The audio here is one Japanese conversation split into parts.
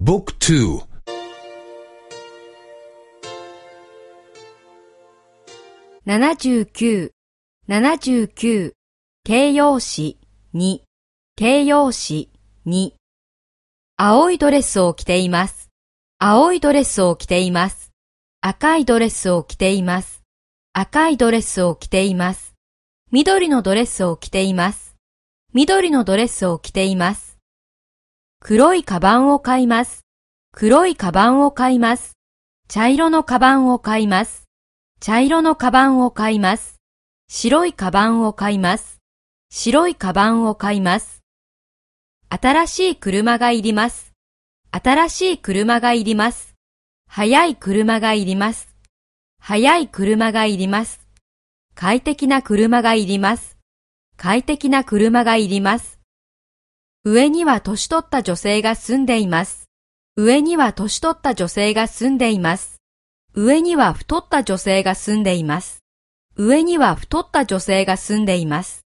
Book 2 79、79、形容詞2、形容詞2。青いドレスを着ています。青いドレスを着ています。赤いドレスを着ています。赤いドレスを着ています。緑のドレスを着ています。緑のドレスを着ています。黒いカバンを買います。黒いカバンを買います。茶色のカバンを買います。茶色のカバンを買います。白いカバンを買います。白いカバンを買います。新しい車がいります。新しい車がいります。速い車がいります。速い車がいります。快適な車がいります。快適な車がいります。上には年取った女性が住んでいます。上には年取った女性が住んでいます。上には太った女性が住んでいます。上には太った女性が住んでいます。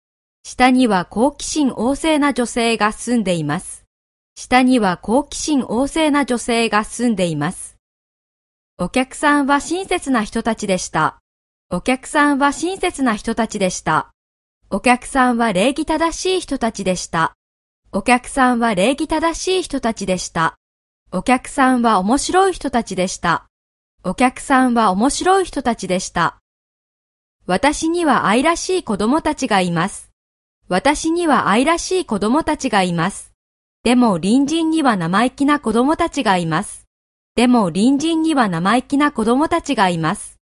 下には好奇心旺盛な女性が住んでいます。下には好奇心旺盛な女性が住んでいます。お客さんは親切な人たちでした。お客さんは親切な人たちでした。お客さんは礼儀正しい人たちでした。お客さんは礼儀正しい人たちでした。お客さんは面白い人たちでした。お客さんは面白い人たちでした。私には愛らしい子供たちがいます。私には愛らしい子供たちがいます。でも隣人には生意気な子供たちがいます。でも隣人には生意気な子供たちがいます。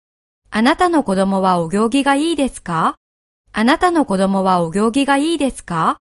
あなたの子供はお行儀がいいですか？あなたの子供はお行儀がいいですか？